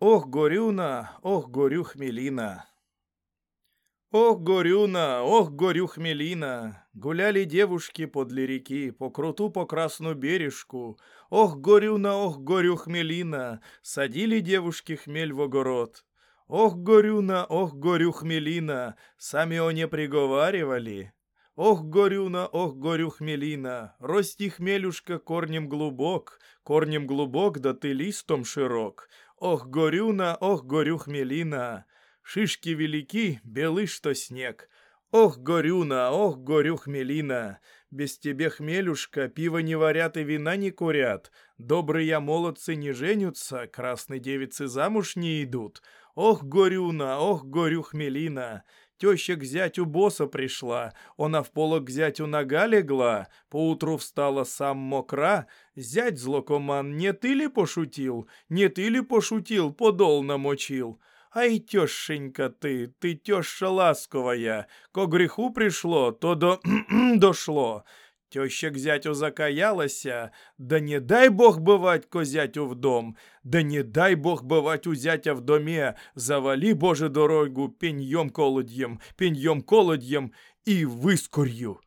Ох, горюна, ох, горю хмелина. Ох, горюна, ох, горю хмелина. Гуляли девушки подле реки, по круту, по красну бережку. Ох, горюна, ох, горю хмелина. Садили девушки хмель в огород. Ох, горюна, ох, горю хмелина. Сами они приговаривали. Ох, горюна, ох, горю хмелина, Рости хмелюшка корнем глубок, Корнем глубок, да ты листом широк. Ох, горюна, ох, горю хмелина, Шишки велики, белый, что снег. Ох, горюна, ох, горю хмелина, Без тебе, хмелюшка, пиво не варят и вина не курят. Добрые молодцы не женятся, красные девицы замуж не идут. Ох, горюна, ох, горю хмелина, Теща к зятю босса пришла, она в полок к зятю нога легла, поутру встала сам мокра. Зять злокоман, не ты ли пошутил, не ты ли пошутил, подол намочил? Ай, тещенька ты, ты теща ласковая, ко греху пришло, то до дошло. Теща к зятю закаялася, да не дай бог бывать ко зятю в дом, да не дай бог бывать у зятя в доме, завали, Боже, дорогу пеньем колодьем, пеньем колодьем и выскорью.